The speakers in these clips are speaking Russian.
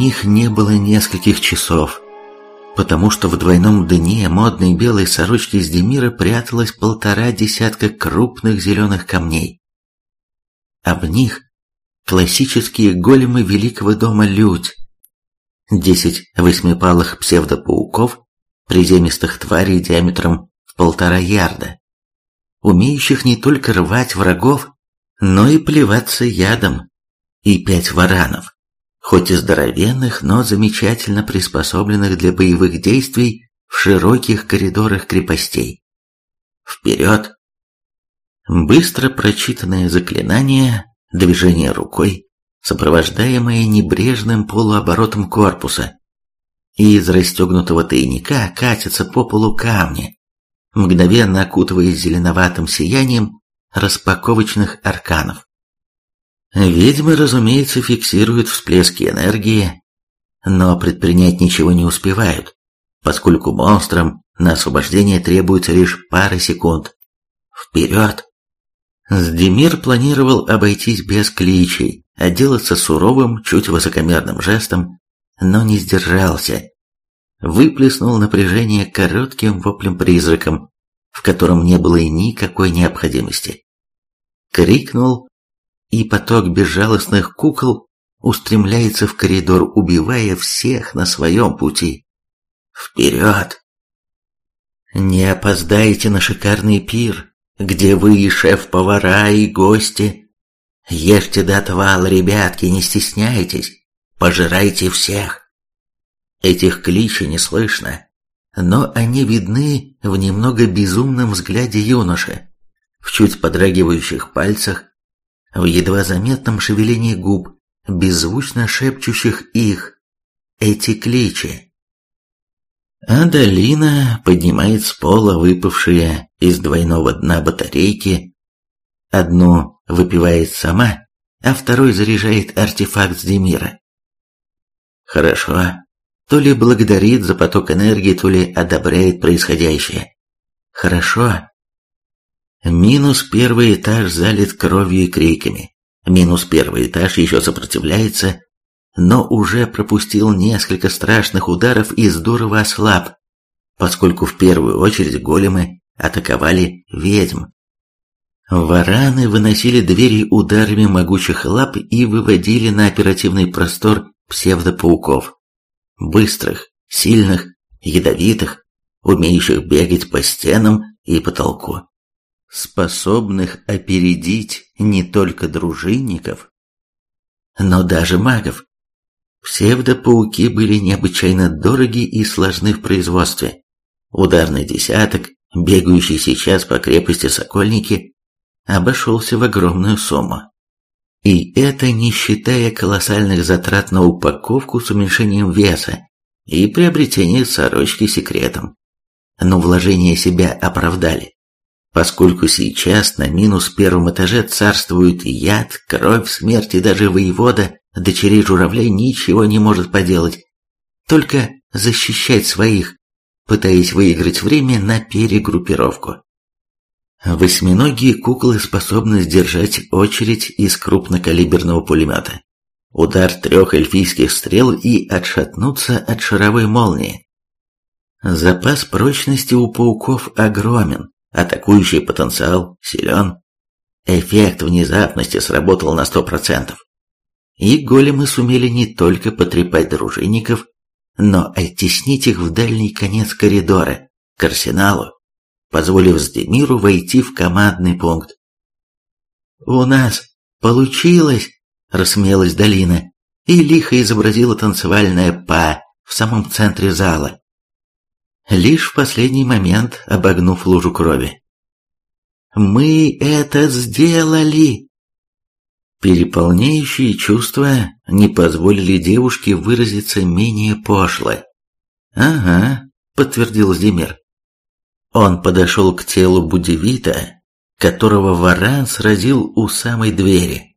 них не было нескольких часов, потому что в двойном дне модной белой сорочки из Демира пряталось полтора десятка крупных зеленых камней. Об них классические големы великого дома Людь, десять восьмипалых псевдопауков, приземистых тварей диаметром в полтора ярда, умеющих не только рвать врагов, но и плеваться ядом, и пять варанов, хоть и здоровенных, но замечательно приспособленных для боевых действий в широких коридорах крепостей. Вперед! Быстро прочитанное заклинание, движение рукой, сопровождаемое небрежным полуоборотом корпуса, и из расстегнутого тайника катятся по полу камни, мгновенно окутываясь зеленоватым сиянием распаковочных арканов. Ведьмы, разумеется, фиксируют всплески энергии, но предпринять ничего не успевают, поскольку монстрам на освобождение требуется лишь пара секунд. Вперед! Сдемир планировал обойтись без кличей, отделаться суровым, чуть высокомерным жестом, но не сдержался. Выплеснул напряжение коротким воплем-призраком, в котором не было никакой необходимости. Крикнул, и поток безжалостных кукол устремляется в коридор, убивая всех на своем пути. Вперед! Не опоздайте на шикарный пир, где вы и шеф-повара, и гости. Ешьте до отвала, ребятки, не стесняйтесь, пожирайте всех. Этих кличей не слышно, но они видны в немного безумном взгляде юноши, в чуть подрагивающих пальцах, в едва заметном шевелении губ, беззвучно шепчущих их, эти кличи. А долина поднимает с пола выпавшие из двойного дна батарейки. Одну выпивает сама, а второй заряжает артефакт с Демира. Хорошо. То ли благодарит за поток энергии, то ли одобряет происходящее. Хорошо. Минус первый этаж залит кровью и криками. Минус первый этаж еще сопротивляется, но уже пропустил несколько страшных ударов и здорово ослаб, поскольку в первую очередь големы атаковали ведьм. Вараны выносили двери ударами могучих лап и выводили на оперативный простор псевдопауков. Быстрых, сильных, ядовитых, умеющих бегать по стенам и потолку способных опередить не только дружинников, но даже магов. Псевдопауки были необычайно дороги и сложны в производстве. Ударный десяток, бегающий сейчас по крепости Сокольники, обошелся в огромную сумму. И это не считая колоссальных затрат на упаковку с уменьшением веса и приобретение сорочки секретом. Но вложения себя оправдали поскольку сейчас на минус первом этаже царствует яд, кровь, смерть и даже воевода дочерей журавлей ничего не может поделать, только защищать своих, пытаясь выиграть время на перегруппировку. Восьминогие куклы способны сдержать очередь из крупнокалиберного пулемета, удар трех эльфийских стрел и отшатнуться от шаровой молнии. Запас прочности у пауков огромен, Атакующий потенциал силен. Эффект внезапности сработал на сто процентов. И големы сумели не только потрепать дружинников, но оттеснить их в дальний конец коридора, к арсеналу, позволив Сдемиру войти в командный пункт. «У нас получилось!» – рассмеялась Долина и лихо изобразила танцевальное «па» в самом центре зала лишь в последний момент обогнув лужу крови. «Мы это сделали!» Переполняющие чувства не позволили девушке выразиться менее пошло. «Ага», — подтвердил Зимер. Он подошел к телу Будевита, которого варан сразил у самой двери.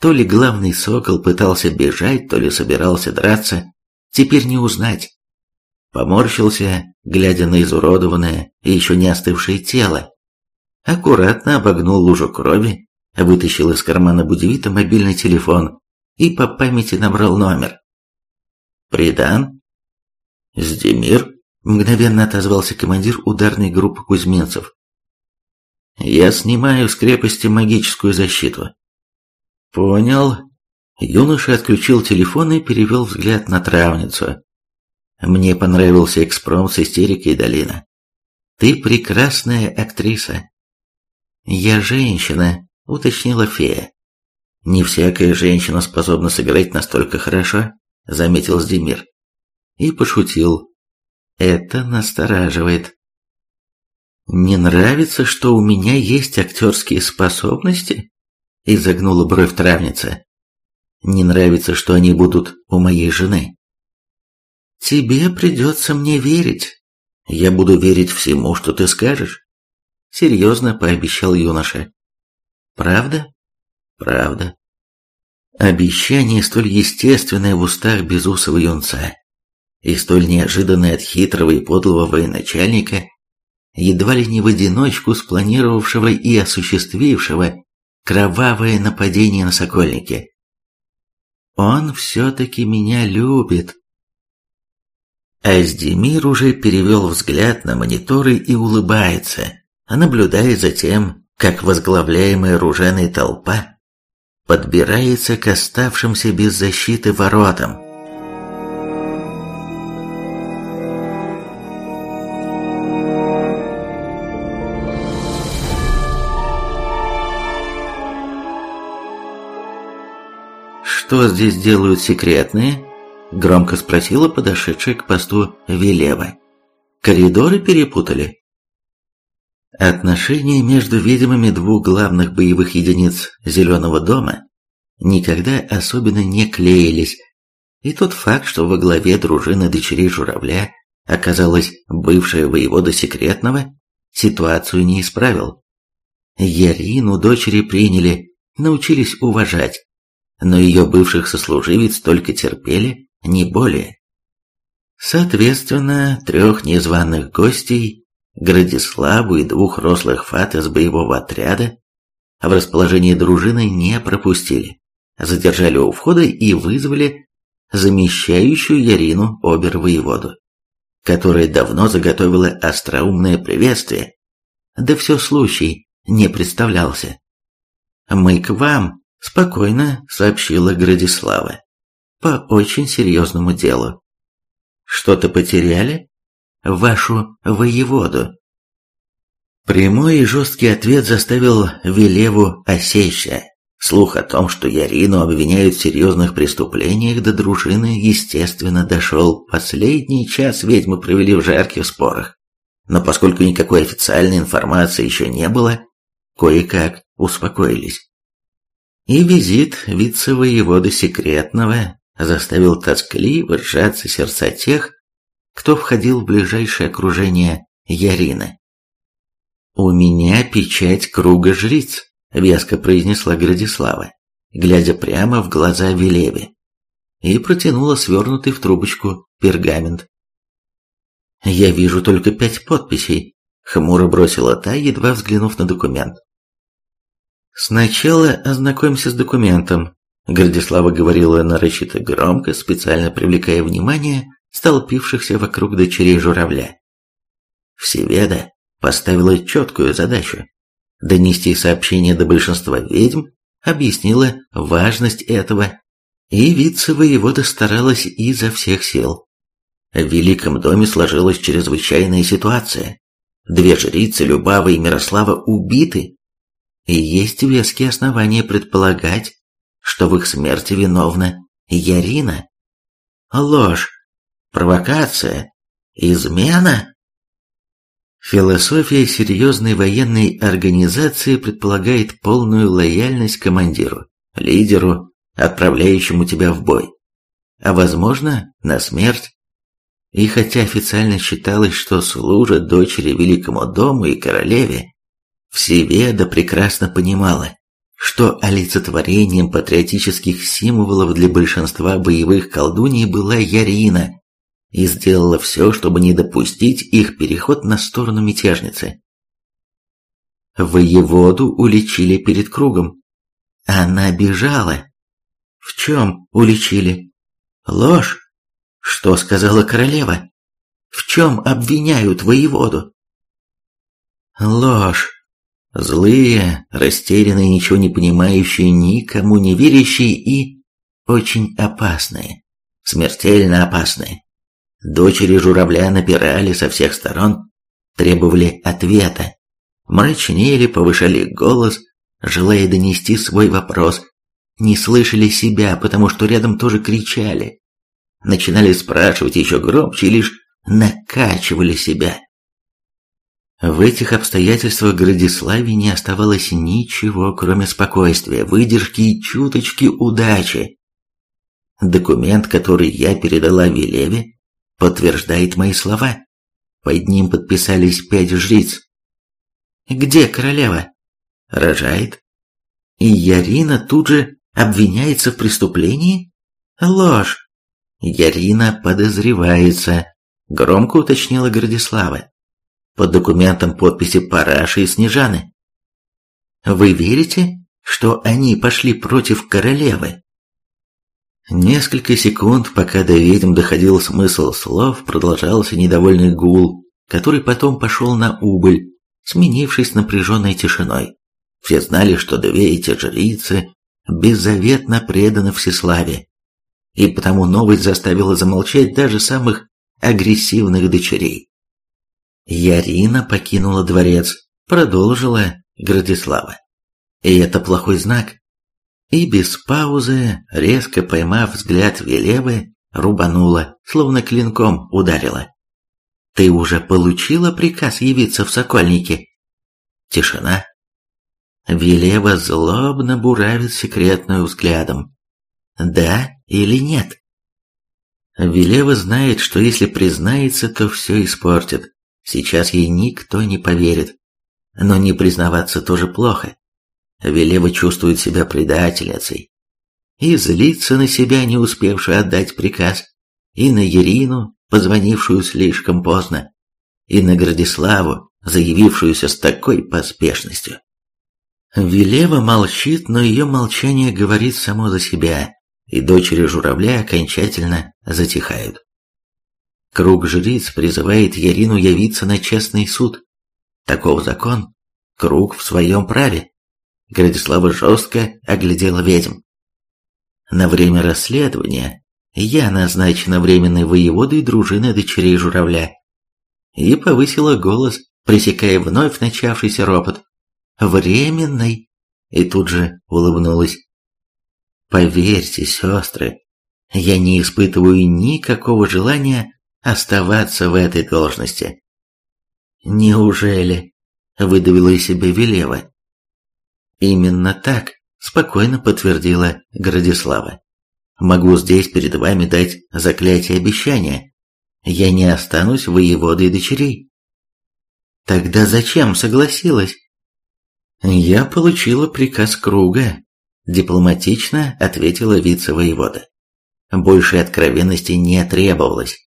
То ли главный сокол пытался бежать, то ли собирался драться, теперь не узнать поморщился, глядя на изуродованное и еще не остывшее тело. Аккуратно обогнул лужу крови, вытащил из кармана Будевита мобильный телефон и по памяти набрал номер. Придан?» «Сдемир?» – мгновенно отозвался командир ударной группы кузьминцев. «Я снимаю с крепости магическую защиту». «Понял». Юноша отключил телефон и перевел взгляд на травницу. «Мне понравился экспромт с истерикой Долина. Ты прекрасная актриса». «Я женщина», — уточнила фея. «Не всякая женщина способна сыграть настолько хорошо», — заметил Здемир. И пошутил. «Это настораживает». «Не нравится, что у меня есть актерские способности?» — изогнула бровь травница. «Не нравится, что они будут у моей жены». «Тебе придется мне верить. Я буду верить всему, что ты скажешь», — серьезно пообещал юноша. «Правда?» «Правда». Обещание столь естественное в устах безусого юнца и столь неожиданное от хитрого и подлого военачальника, едва ли не в одиночку спланировавшего и осуществившего кровавое нападение на Сокольники. Он все-таки меня любит. Аздемир уже перевел взгляд на мониторы и улыбается, наблюдая за тем, как возглавляемая оружейная толпа подбирается к оставшимся без защиты воротам. «Что здесь делают секретные?» – громко спросила подошедшая к посту Велева. «Коридоры перепутали?» Отношения между ведьмами двух главных боевых единиц Зеленого дома никогда особенно не клеились, и тот факт, что во главе дружины дочерей Журавля оказалась бывшая воевода Секретного, ситуацию не исправил. Ярину дочери приняли, научились уважать, но ее бывших сослуживец только терпели, не более. Соответственно, трех незваных гостей, Градиславу и двух рослых фат из боевого отряда в расположении дружины не пропустили, задержали у входа и вызвали замещающую Ярину обер-воеводу, которая давно заготовила остроумное приветствие, да все случай не представлялся. «Мы к вам», Спокойно сообщила Градислава. По очень серьезному делу. Что-то потеряли? Вашу воеводу. Прямой и жесткий ответ заставил Велеву осечься. Слух о том, что Ярину обвиняют в серьезных преступлениях до дружины, естественно, дошел. Последний час ведьмы провели в жарких спорах. Но поскольку никакой официальной информации еще не было, кое-как успокоились. И визит вице-воевода секретного заставил тоскливо сжаться сердца тех, кто входил в ближайшее окружение Ярины. «У меня печать круга жриц», — веско произнесла Градислава, глядя прямо в глаза Велеве, и протянула свернутый в трубочку пергамент. «Я вижу только пять подписей», — хмуро бросила та, едва взглянув на документ. «Сначала ознакомься с документом», — Гордислава говорила нарочито громко, специально привлекая внимание столпившихся вокруг дочерей журавля. Всеведа поставила четкую задачу — донести сообщение до большинства ведьм, объяснила важность этого, и вице-воевода старалась изо всех сил. В Великом доме сложилась чрезвычайная ситуация. Две жрицы, Любава и Мирослава, убиты, и есть веские основания предполагать, что в их смерти виновна Ярина. Ложь, провокация, измена. Философия серьезной военной организации предполагает полную лояльность командиру, лидеру, отправляющему тебя в бой, а возможно, на смерть. И хотя официально считалось, что служат дочери великому дому и королеве, Всеведа прекрасно понимала, что олицетворением патриотических символов для большинства боевых колдуний была Ярина, и сделала все, чтобы не допустить их переход на сторону мятежницы. Воеводу уличили перед кругом. Она бежала. В чем уличили? Ложь. Что сказала королева? В чем обвиняют воеводу? Ложь. Злые, растерянные, ничего не понимающие, никому не верящие и очень опасные. Смертельно опасные. Дочери журавля напирали со всех сторон, требовали ответа, мрачнели, повышали голос, желая донести свой вопрос, не слышали себя, потому что рядом тоже кричали. Начинали спрашивать еще громче и лишь накачивали себя. В этих обстоятельствах Градиславе не оставалось ничего, кроме спокойствия, выдержки и чуточки удачи. Документ, который я передала Велеве, подтверждает мои слова. Под ним подписались пять жриц. Где королева? Рожает. И Ярина тут же обвиняется в преступлении? Ложь. Ярина подозревается, громко уточнила Гордислава. Под документом подписи Параши и Снежаны. Вы верите, что они пошли против королевы? Несколько секунд, пока до ведьм доходил смысл слов, продолжался недовольный гул, который потом пошел на убыль, сменившись напряженной тишиной. Все знали, что две эти жрицы беззаветно преданы всеславе, и потому новость заставила замолчать даже самых агрессивных дочерей. Ярина покинула дворец, продолжила Градислава. И это плохой знак. И без паузы, резко поймав взгляд Велевы, рубанула, словно клинком ударила. «Ты уже получила приказ явиться в Сокольники?» Тишина. Велева злобно буравит секретную взглядом. «Да или нет?» Велева знает, что если признается, то все испортит. Сейчас ей никто не поверит. Но не признаваться тоже плохо. Велева чувствует себя предательницей. И злится на себя, не успевшую отдать приказ, и на Ерину, позвонившую слишком поздно, и на Градиславу, заявившуюся с такой поспешностью. Велева молчит, но ее молчание говорит само за себя, и дочери журавля окончательно затихают. Круг жриц призывает Ярину явиться на честный суд. Таков закон. Круг в своем праве. Градислава жестко оглядела ведьм. На время расследования я назначена временной воеводой дружины дочерей журавля. И повысила голос, пресекая вновь начавшийся ропот. Временной. И тут же улыбнулась. Поверьте, сестры, я не испытываю никакого желания оставаться в этой должности. Неужели? Выдавила из себя Велева. Именно так, спокойно подтвердила Градислава. Могу здесь перед вами дать заклятие обещания. Я не останусь воеводой дочерей. Тогда зачем согласилась? Я получила приказ круга, дипломатично ответила вице-воевода. Большей откровенности не требовалось.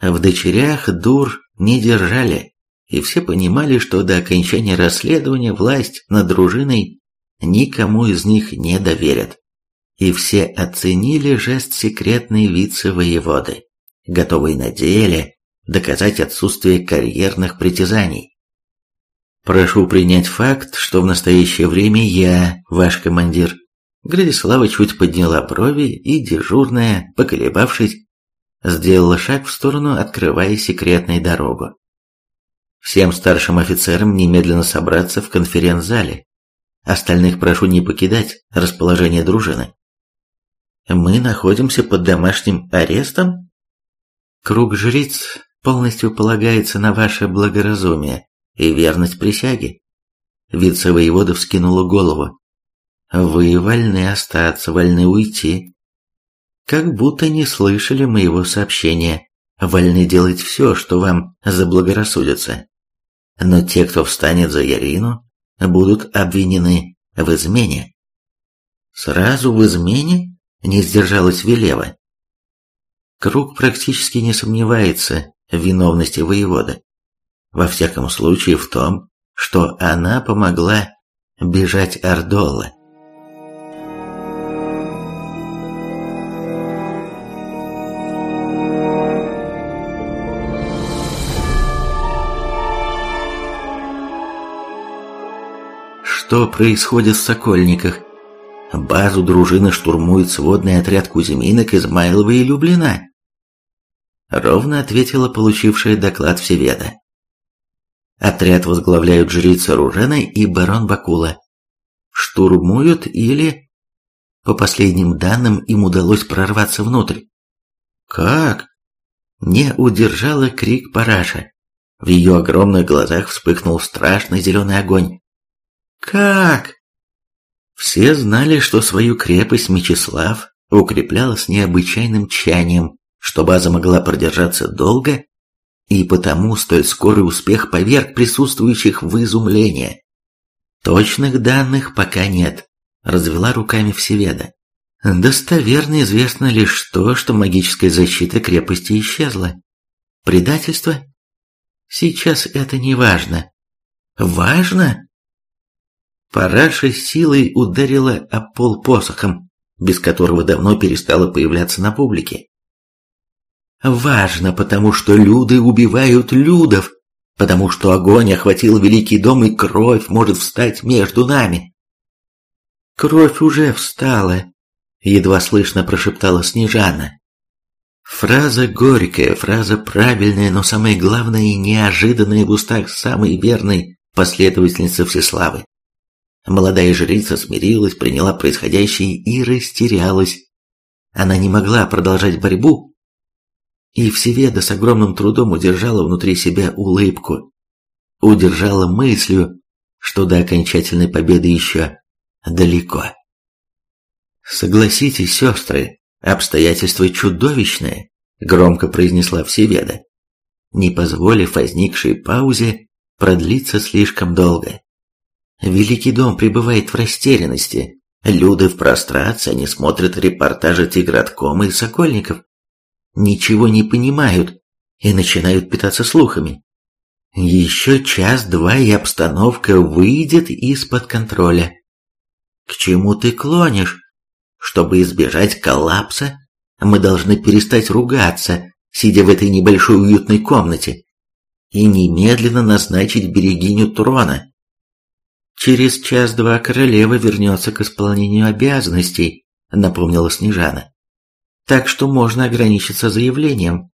В дочерях дур не держали, и все понимали, что до окончания расследования власть над дружиной никому из них не доверят. И все оценили жест секретной вице-воеводы, готовый на деле доказать отсутствие карьерных притязаний. Прошу принять факт, что в настоящее время я ваш командир. Градислава чуть подняла брови и, дежурная, поколебавшись, сделала шаг в сторону, открывая секретной дорогу. Всем старшим офицерам немедленно собраться в конференц-зале. Остальных прошу не покидать расположение дружины. Мы находимся под домашним арестом? Круг жриц полностью полагается на ваше благоразумие и верность присяге. Вице-воевода вскинула голову. Вы вольны остаться, вольны уйти. Как будто не слышали моего сообщения. Вольны делать все, что вам заблагорассудится. Но те, кто встанет за Ярину, будут обвинены в измене. Сразу в измене не сдержалась Велева. Круг практически не сомневается в виновности воевода. Во всяком случае в том, что она помогла бежать Ордолла. Что происходит в Сокольниках. Базу дружины штурмует сводный отряд Кузьминок, Измайлова и Люблина. Ровно ответила получившая доклад Всеведа. Отряд возглавляют жрица Ружена и барон Бакула. Штурмуют или... По последним данным, им удалось прорваться внутрь. Как? Не удержала крик Параша. В ее огромных глазах вспыхнул страшный зеленый огонь. Как? Все знали, что свою крепость Мечислав укреплял с необычайным тщанием, что база могла продержаться долго, и потому столь скорый успех поверг присутствующих в изумление. Точных данных пока нет, развела руками Всеведа. Достоверно известно лишь то, что магическая защита крепости исчезла. Предательство? Сейчас это не важно. Важно? Параша силой ударила о пол посохом, без которого давно перестала появляться на публике. Важно, потому что люды убивают людов, потому что огонь охватил великий дом, и кровь может встать между нами. Кровь уже встала, едва слышно прошептала Снежана. Фраза горькая, фраза правильная, но самое главное и неожиданное в устах самой верной последовательницы Всеславы. Молодая жрица смирилась, приняла происходящее и растерялась. Она не могла продолжать борьбу, и Всеведа с огромным трудом удержала внутри себя улыбку. Удержала мыслью, что до окончательной победы еще далеко. «Согласитесь, сестры, обстоятельства чудовищные», — громко произнесла Всеведа, не позволив возникшей паузе продлиться слишком долго. Великий дом пребывает в растерянности. Люди в прострации, они смотрят репортажи Тиграткома и Сокольников. Ничего не понимают и начинают питаться слухами. Еще час-два, и обстановка выйдет из-под контроля. К чему ты клонишь? Чтобы избежать коллапса, мы должны перестать ругаться, сидя в этой небольшой уютной комнате, и немедленно назначить берегиню трона. «Через час-два королева вернется к исполнению обязанностей», — напомнила Снежана. «Так что можно ограничиться заявлением».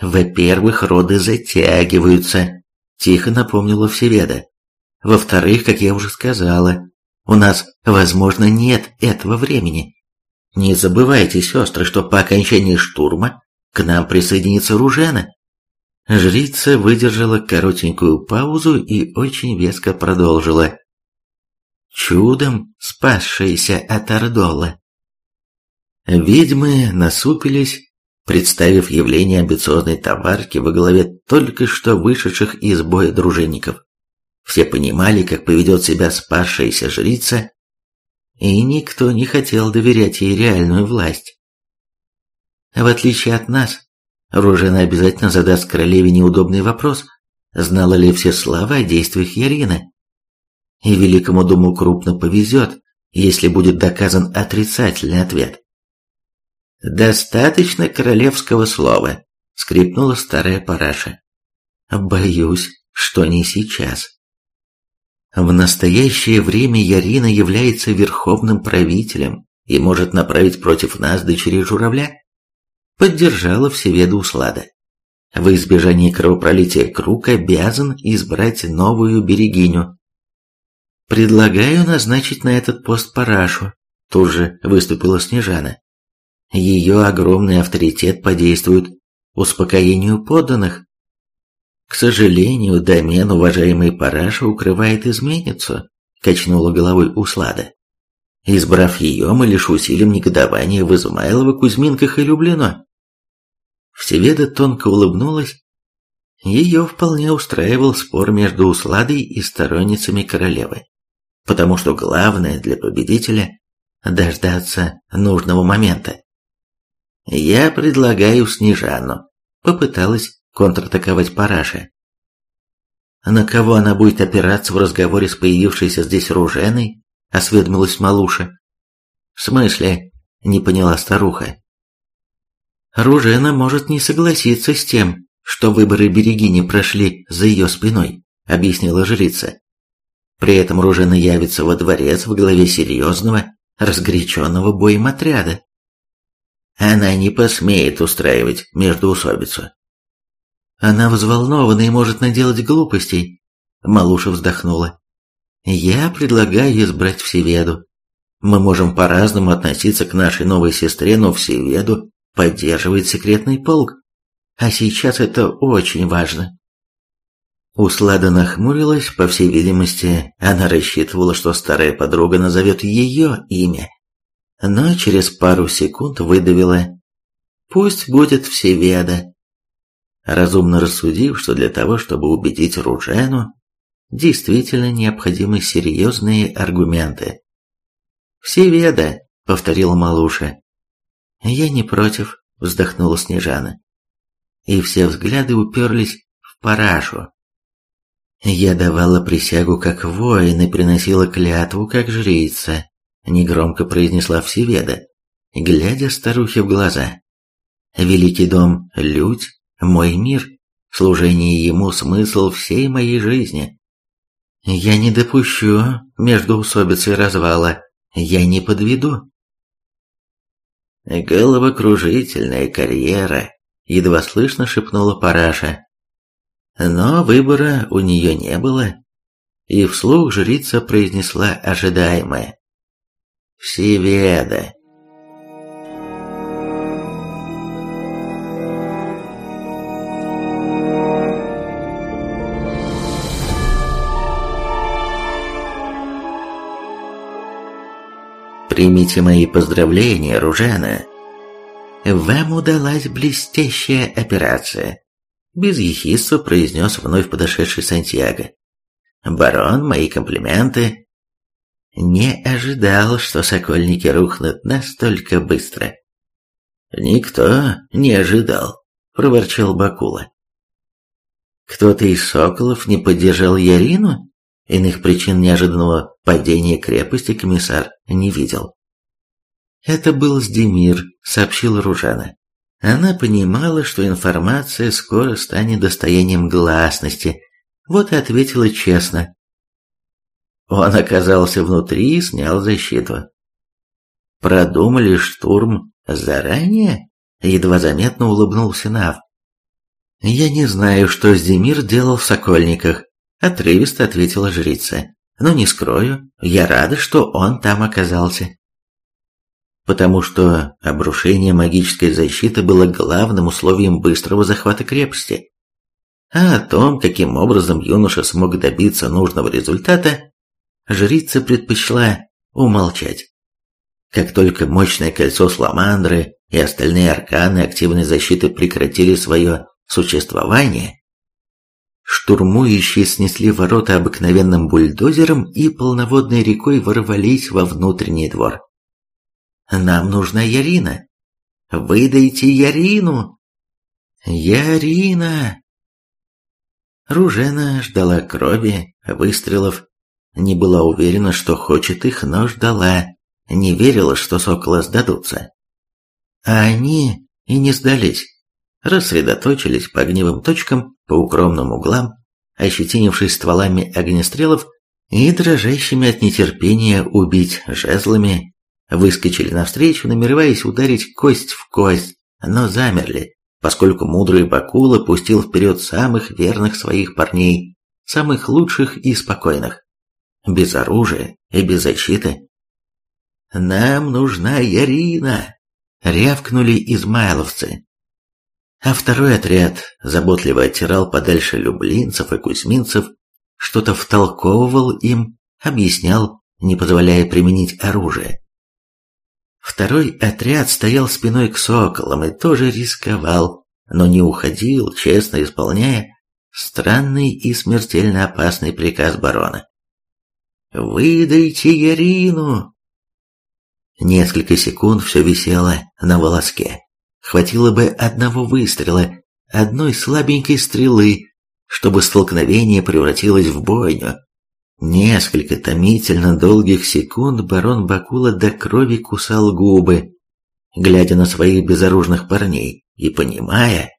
«Во-первых, роды затягиваются», — тихо напомнила Всеведа. «Во-вторых, как я уже сказала, у нас, возможно, нет этого времени. Не забывайте, сестры, что по окончании штурма к нам присоединится Ружена. Жрица выдержала коротенькую паузу и очень веско продолжила. Чудом спасшаяся от Ордола. Ведьмы насупились, представив явление амбициозной товарки во главе только что вышедших из боя дружинников. Все понимали, как поведет себя спасшаяся жрица, и никто не хотел доверять ей реальную власть. В отличие от нас, Ружена обязательно задаст королеве неудобный вопрос, знала ли все слова о действиях Ярины. И великому дому крупно повезет, если будет доказан отрицательный ответ. «Достаточно королевского слова», — скрипнула старая параша. «Боюсь, что не сейчас». В настоящее время Ярина является верховным правителем и может направить против нас дочерей журавля поддержала всеведу Услада. В избежании кровопролития Круг обязан избрать новую берегиню. «Предлагаю назначить на этот пост Парашу», – тут же выступила Снежана. «Ее огромный авторитет подействует успокоению подданных. К сожалению, домен уважаемый Параша укрывает изменницу», – качнула головой Услада. Избрав ее, мы лишь усилим негодование в Измайлово, Кузьминках и Люблино. Всеведа тонко улыбнулась. Ее вполне устраивал спор между Усладой и сторонницами королевы, потому что главное для победителя – дождаться нужного момента. «Я предлагаю Снежану», – попыталась контратаковать Параша. «На кого она будет опираться в разговоре с появившейся здесь Руженой?» – осведомилась Малуша. «В смысле?» – не поняла старуха. Ружена может не согласиться с тем, что выборы Берегини прошли за ее спиной, объяснила жрица. При этом Ружена явится во дворец в главе серьезного, разгоряченного боем отряда. Она не посмеет устраивать междоусобицу. Она взволнована и может наделать глупостей. Малуша вздохнула. Я предлагаю избрать Всеведу. Мы можем по-разному относиться к нашей новой сестре, но Всеведу поддерживает секретный полк. А сейчас это очень важно. Услада нахмурилась, по всей видимости, она рассчитывала, что старая подруга назовет ее имя. Но через пару секунд выдавила «Пусть будет Всеведа». Разумно рассудив, что для того, чтобы убедить Ружену, действительно необходимы серьезные аргументы. «Всеведа», — повторила Малуша. «Я не против», — вздохнула Снежана. И все взгляды уперлись в парашу. Я давала присягу как воин и приносила клятву как жрица, негромко произнесла Всеведа, глядя старухе в глаза. Великий дом – людь, мой мир, служение ему – смысл всей моей жизни. Я не допущу междоусобицы и развала, я не подведу. Головокружительная карьера, едва слышно шепнула Параша. Но выбора у нее не было, и вслух жрица произнесла ожидаемое. «Всеведа!» Примите мои поздравления, Ружана. Вам удалась блестящая операция без ехидства произнес вновь подошедший Сантьяго. «Барон, мои комплименты». Не ожидал, что сокольники рухнут настолько быстро. «Никто не ожидал», — проворчал Бакула. «Кто-то из соколов не поддержал Ярину?» Иных причин неожиданного падения крепости комиссар не видел. «Это был Сдемир», — сообщил Ружана. Она понимала, что информация скоро станет достоянием гласности, вот и ответила честно. Он оказался внутри и снял защиту. «Продумали штурм заранее?» Едва заметно улыбнулся Нав. «Я не знаю, что Здемир делал в Сокольниках», отрывисто ответила жрица. «Но не скрою, я рада, что он там оказался потому что обрушение магической защиты было главным условием быстрого захвата крепости. А о том, каким образом юноша смог добиться нужного результата, жрица предпочла умолчать. Как только мощное кольцо Сламандры и остальные арканы активной защиты прекратили свое существование, штурмующие снесли ворота обыкновенным бульдозером и полноводной рекой ворвались во внутренний двор. Нам нужна Ярина. Выдайте Ярину. Ярина. Ружена ждала крови, выстрелов. Не была уверена, что хочет их, но ждала. Не верила, что соколы сдадутся. А они и не сдались. Рассредоточились по огневым точкам, по укромным углам, ощетинившись стволами огнестрелов и дрожащими от нетерпения убить жезлами выскочили навстречу, намереваясь ударить кость в кость, но замерли, поскольку мудрый Бакула пустил вперед самых верных своих парней, самых лучших и спокойных, без оружия и без защиты. «Нам нужна Ярина!» — рявкнули измайловцы. А второй отряд заботливо оттирал подальше люблинцев и кузьминцев, что-то втолковывал им, объяснял, не позволяя применить оружие. Второй отряд стоял спиной к соколам и тоже рисковал, но не уходил, честно исполняя странный и смертельно опасный приказ барона. «Выдайте Ярину!» Несколько секунд все висело на волоске. Хватило бы одного выстрела, одной слабенькой стрелы, чтобы столкновение превратилось в бойню. Несколько томительно долгих секунд барон Бакула до крови кусал губы, глядя на своих безоружных парней и понимая,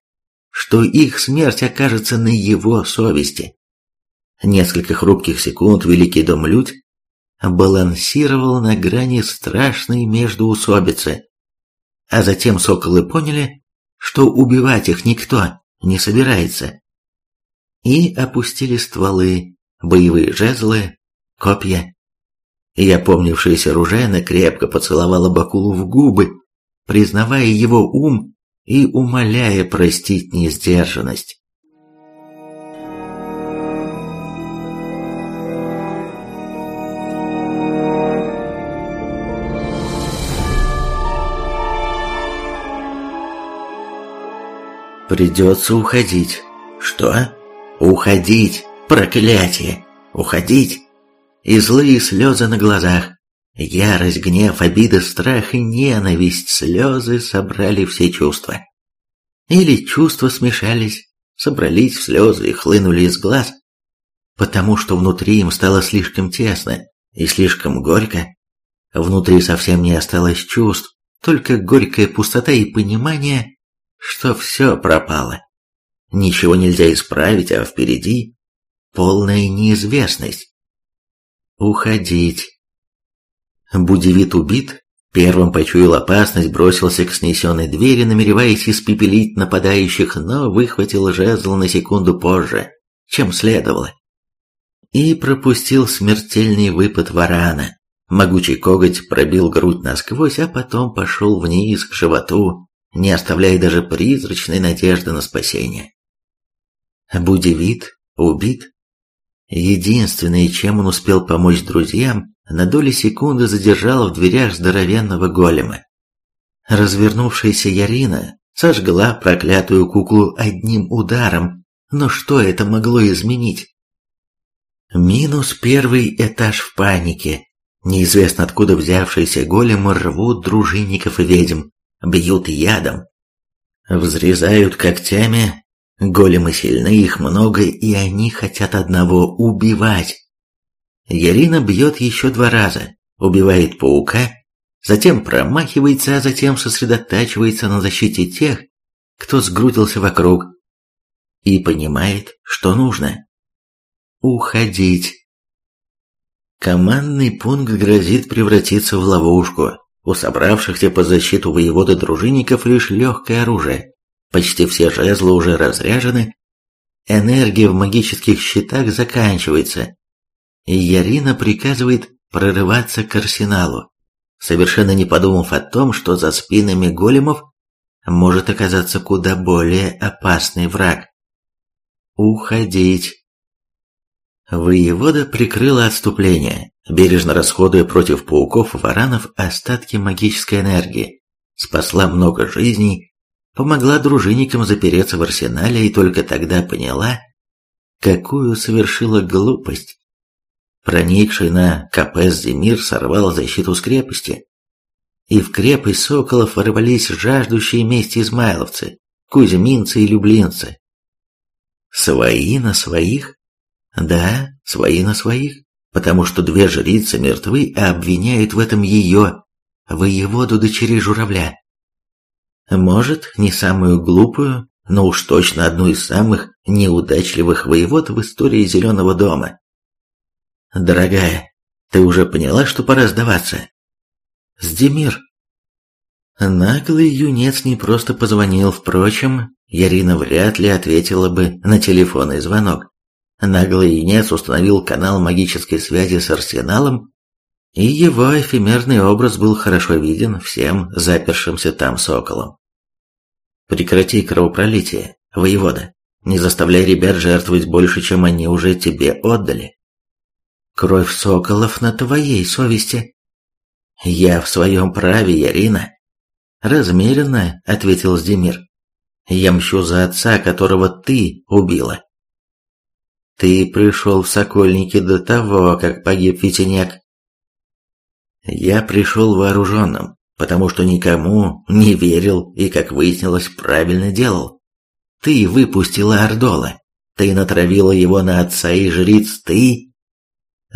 что их смерть окажется на его совести. Несколько хрупких секунд великий дом Людь балансировал на грани страшной междоусобицы. А затем соколы поняли, что убивать их никто не собирается. И опустили стволы, боевые жезлы, копья. Я помнившаяся Ружена крепко поцеловала Бакулу в губы, признавая его ум и умоляя простить несдержанность. Придется уходить. Что? Уходить! Проклятие! Уходить! И злые слезы на глазах. Ярость, гнев, обида, страх и ненависть, слезы собрали все чувства. Или чувства смешались, собрались в слезы и хлынули из глаз, потому что внутри им стало слишком тесно и слишком горько. Внутри совсем не осталось чувств, только горькая пустота и понимание, что все пропало. Ничего нельзя исправить, а впереди полная неизвестность. Уходить. Будевит убит, первым почуял опасность, бросился к снесенной двери, намереваясь испепелить нападающих, но выхватил жезл на секунду позже, чем следовало. И пропустил смертельный выпад варана. Могучий коготь пробил грудь насквозь, а потом пошел вниз к животу, не оставляя даже призрачной надежды на спасение. Будевит убит. Единственное, чем он успел помочь друзьям, на доли секунды задержал в дверях здоровенного голема. Развернувшаяся Ярина сожгла проклятую куклу одним ударом, но что это могло изменить? Минус первый этаж в панике. Неизвестно откуда взявшиеся големы рвут дружинников и ведьм бьют ядом, взрезают когтями, големы сильны, их много, и они хотят одного – убивать. Ярина бьет еще два раза, убивает паука, затем промахивается, а затем сосредотачивается на защите тех, кто сгрудился вокруг, и понимает, что нужно. Уходить. Командный пункт грозит превратиться в ловушку. У собравшихся по защиту воеводы дружинников лишь легкое оружие. Почти все жезлы уже разряжены. Энергия в магических щитах заканчивается. И Ярина приказывает прорываться к арсеналу, совершенно не подумав о том, что за спинами големов может оказаться куда более опасный враг. Уходить. Воевода прикрыла отступление, бережно расходуя против пауков и варанов остатки магической энергии, спасла много жизней, помогла дружинникам запереться в арсенале и только тогда поняла, какую совершила глупость. Проникший на КПС Земир сорвал защиту с крепости, и в крепость соколов ворвались жаждущие мести измайловцы, кузьминцы и люблинцы. Свои на своих? Да, свои на своих, потому что две жрицы мертвы, а обвиняют в этом ее, воеводу дочери журавля. Может, не самую глупую, но уж точно одну из самых неудачливых воевод в истории Зеленого дома. Дорогая, ты уже поняла, что пора сдаваться? Сдемир. Наглый юнец не просто позвонил, впрочем, Ярина вряд ли ответила бы на телефонный звонок. Наглый Инец установил канал магической связи с Арсеналом, и его эфемерный образ был хорошо виден всем запершимся там соколам. «Прекрати кровопролитие, воевода. Не заставляй ребят жертвовать больше, чем они уже тебе отдали. Кровь соколов на твоей совести». «Я в своем праве, Ярина», — размеренно ответил Сдемир. «Я мщу за отца, которого ты убила». Ты пришел в Сокольники до того, как погиб Витиняк. Я пришел вооруженным, потому что никому не верил и, как выяснилось, правильно делал. Ты выпустила Ордола, ты натравила его на отца и жриц, ты...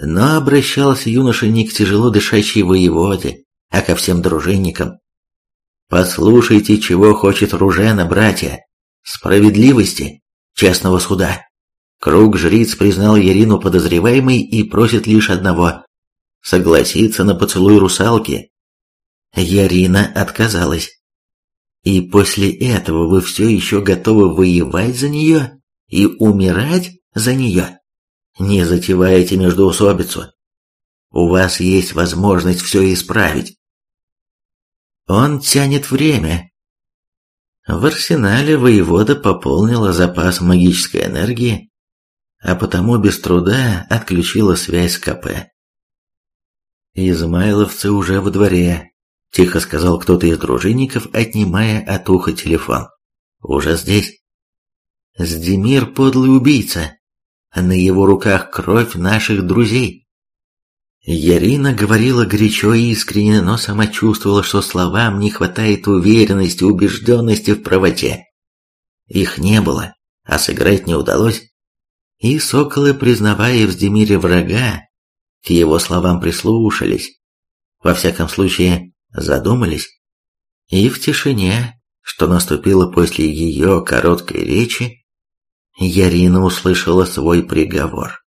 Но обращался юноша не к тяжело дышащей воеводе, а ко всем дружинникам. Послушайте, чего хочет Ружена, братья. Справедливости, честного суда. Круг жриц признал Ярину подозреваемой и просит лишь одного – согласиться на поцелуй русалки. Ярина отказалась. И после этого вы все еще готовы воевать за нее и умирать за нее? Не затевайте междоусобицу. У вас есть возможность все исправить. Он тянет время. В арсенале воевода пополнила запас магической энергии, а потому без труда отключила связь с КП. «Измайловцы уже во дворе», – тихо сказал кто-то из дружинников, отнимая от уха телефон. «Уже здесь». «Сдемир – подлый убийца. На его руках кровь наших друзей». Ярина говорила горячо и искренне, но сама чувствовала, что словам не хватает уверенности, убежденности в правоте. Их не было, а сыграть не удалось. И соколы, признавая в Сдемире врага, к его словам прислушались. Во всяком случае, задумались. И в тишине, что наступило после ее короткой речи, Ярина услышала свой приговор.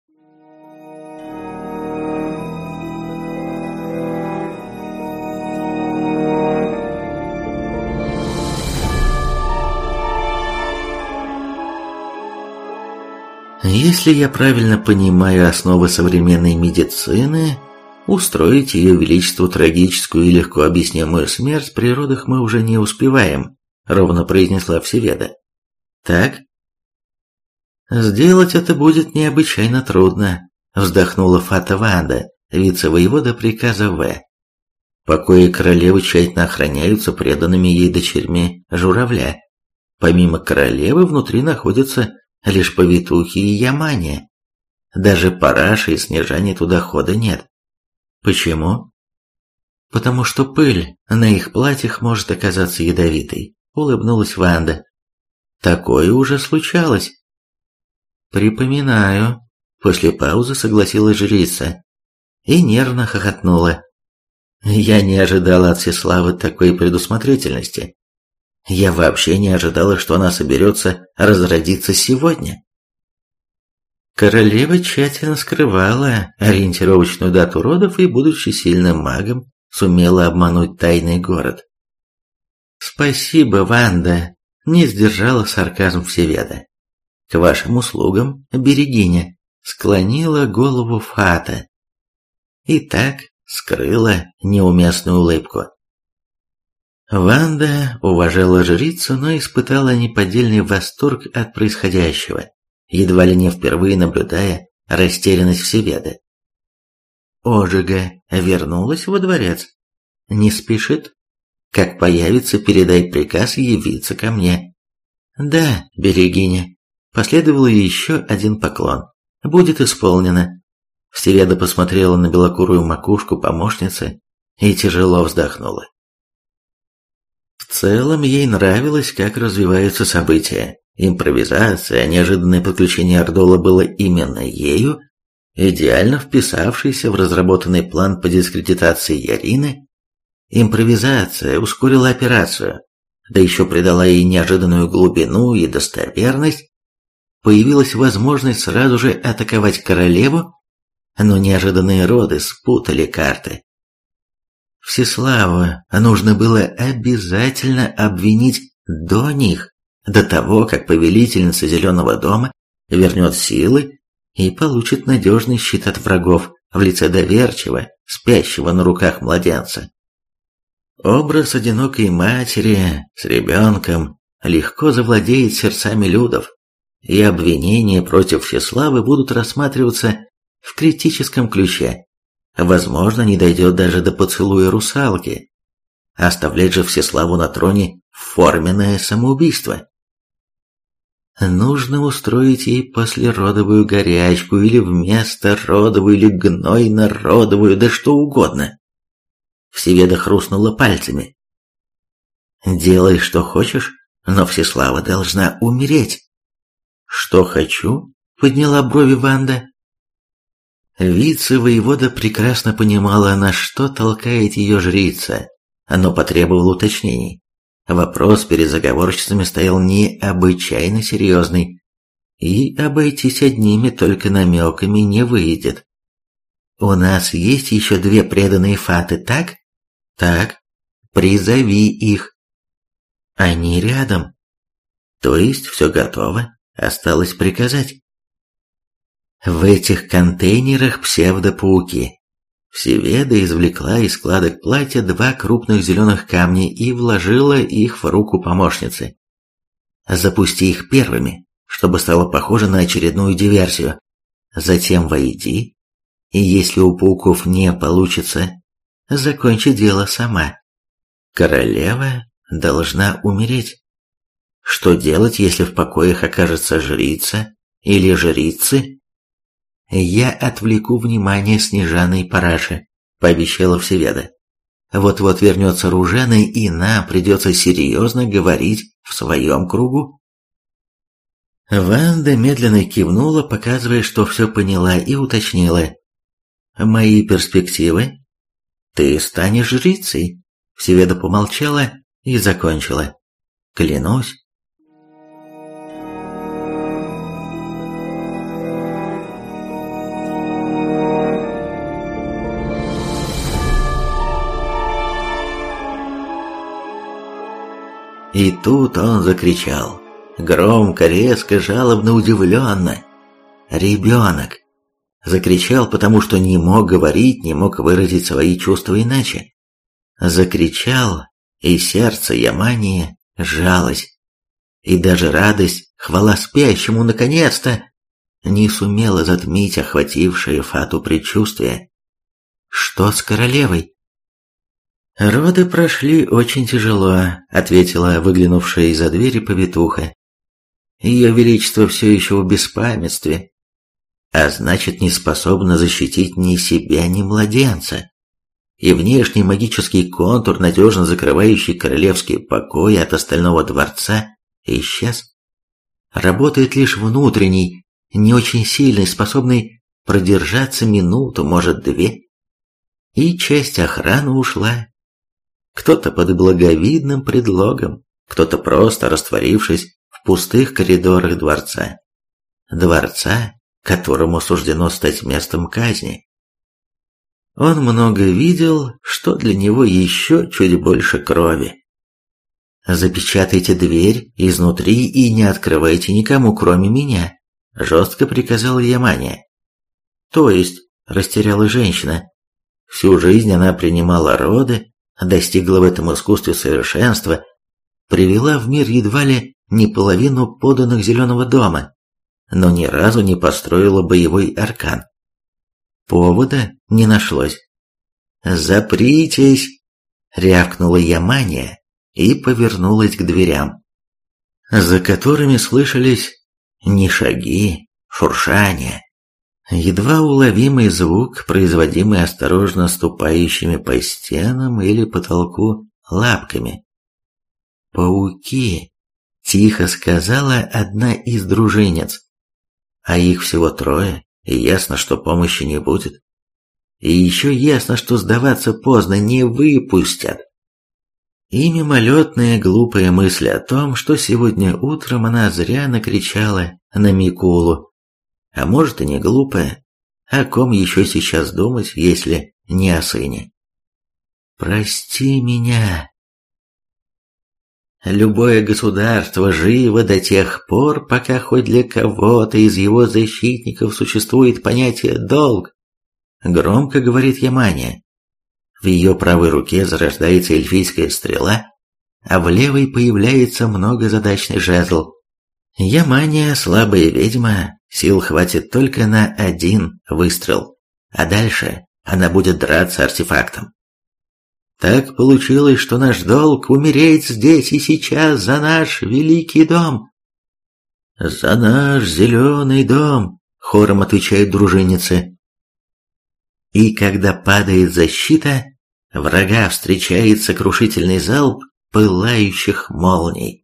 Если я правильно понимаю основы современной медицины, устроить ее величеству трагическую и легко объяснимую смерть при родах мы уже не успеваем, ровно произнесла Всеведа. Так? Сделать это будет необычайно трудно, вздохнула Фата Ванда, вице-воевода приказа В. Покои королевы тщательно охраняются преданными ей дочерьми журавля. Помимо королевы внутри находятся лишь повитухи и ямане. Даже параши и снежане туда хода нет. Почему? Потому что пыль на их платьях может оказаться ядовитой, улыбнулась Ванда. Такое уже случалось. Припоминаю. После паузы согласилась жрица и нервно хохотнула. Я не ожидала от Всеславы такой предусмотрительности. Я вообще не ожидала, что она соберется разродиться сегодня. Королева тщательно скрывала ориентировочную дату родов и, будучи сильным магом, сумела обмануть тайный город. «Спасибо, Ванда!» – не сдержала сарказм Всеведа. «К вашим услугам, Берегиня!» – склонила голову Фата. И так скрыла неуместную улыбку. Ванда уважала жрицу, но испытала неподдельный восторг от происходящего, едва ли не впервые наблюдая растерянность Всеведы. Ожига вернулась во дворец. Не спешит. Как появится, передай приказ явиться ко мне. Да, берегиня. Последовал еще один поклон. Будет исполнено. Всеведа посмотрела на белокурую макушку помощницы и тяжело вздохнула. Целом ей нравилось, как развиваются события. Импровизация, неожиданное подключение Ордола было именно ею, идеально вписавшейся в разработанный план по дискредитации Ярины. Импровизация ускорила операцию, да еще придала ей неожиданную глубину и достоверность. Появилась возможность сразу же атаковать королеву, но неожиданные роды спутали карты. Всеславу нужно было обязательно обвинить до них, до того, как повелительница Зеленого дома вернет силы и получит надежный щит от врагов в лице доверчивого, спящего на руках младенца. Образ одинокой матери с ребенком легко завладеет сердцами людов, и обвинения против Всеславы будут рассматриваться в критическом ключе. Возможно, не дойдет даже до поцелуя русалки. Оставлять же Всеславу на троне форменное самоубийство. Нужно устроить ей послеродовую горячку или вместо родовую или гнойно-родовую, да что угодно. Всеведа хрустнула пальцами. «Делай, что хочешь, но Всеслава должна умереть». «Что хочу?» — подняла брови Ванда. Вице-воевода прекрасно понимала, на что толкает ее жрица, но потребовал уточнений. Вопрос перед заговорщицами стоял необычайно серьезный, И обойтись одними только намеками не выйдет. У нас есть еще две преданные фаты, так? Так. Призови их. Они рядом. То есть все готово, осталось приказать. В этих контейнерах псевдопауки. Всеведа извлекла из складок платья два крупных зеленых камня и вложила их в руку помощницы. Запусти их первыми, чтобы стало похоже на очередную диверсию. Затем войди, и если у пауков не получится, закончи дело сама. Королева должна умереть. Что делать, если в покоях окажется жрица или жрицы? Я отвлеку внимание Снежаны и Параши, пообещала Всеведа. Вот-вот вернется Ружена, и нам придется серьезно говорить в своем кругу. Ванда медленно кивнула, показывая, что все поняла, и уточнила. «Мои перспективы? Ты станешь жрицей?» Всеведа помолчала и закончила. «Клянусь, И тут он закричал. Громко, резко, жалобно, удивленно. «Ребенок!» Закричал, потому что не мог говорить, не мог выразить свои чувства иначе. Закричал, и сердце Ямании жалось. И даже радость, хвала спящему, наконец-то, не сумела затмить охватившее Фату предчувствие. «Что с королевой?» «Роды прошли очень тяжело», — ответила выглянувшая из-за двери повитуха. «Ее Величество все еще в беспамятстве, а значит, не способна защитить ни себя, ни младенца. И внешний магический контур, надежно закрывающий королевский покой от остального дворца, исчез. Работает лишь внутренний, не очень сильный, способный продержаться минуту, может, две. И часть охраны ушла, кто-то под благовидным предлогом, кто-то просто растворившись в пустых коридорах дворца. Дворца, которому суждено стать местом казни. Он много видел, что для него еще чуть больше крови. «Запечатайте дверь изнутри и не открывайте никому, кроме меня», – жестко приказала Ямания. «То есть», – растерялась женщина, – всю жизнь она принимала роды, достигла в этом искусстве совершенства, привела в мир едва ли не половину поданных Зеленого дома, но ни разу не построила боевой аркан. Повода не нашлось. «Запритесь!» — рявкнула Ямания и повернулась к дверям, за которыми слышались не шаги, шуршания, Едва уловимый звук, производимый осторожно ступающими по стенам или потолку лапками. «Пауки!» — тихо сказала одна из дружинец. А их всего трое, и ясно, что помощи не будет. И еще ясно, что сдаваться поздно не выпустят. И мимолетная глупая мысль о том, что сегодня утром она зря накричала на Микулу, а может и не глупая. О ком еще сейчас думать, если не о сыне? Прости меня. Любое государство живо до тех пор, пока хоть для кого-то из его защитников существует понятие «долг», громко говорит Ямания. В ее правой руке зарождается эльфийская стрела, а в левой появляется многозадачный жезл. Ямания, слабая ведьма, Сил хватит только на один выстрел, а дальше она будет драться артефактом. Так получилось, что наш долг умереть здесь и сейчас за наш великий дом. За наш зеленый дом, хором отвечают дружинницы. И когда падает защита, врага встречает сокрушительный залп пылающих молний.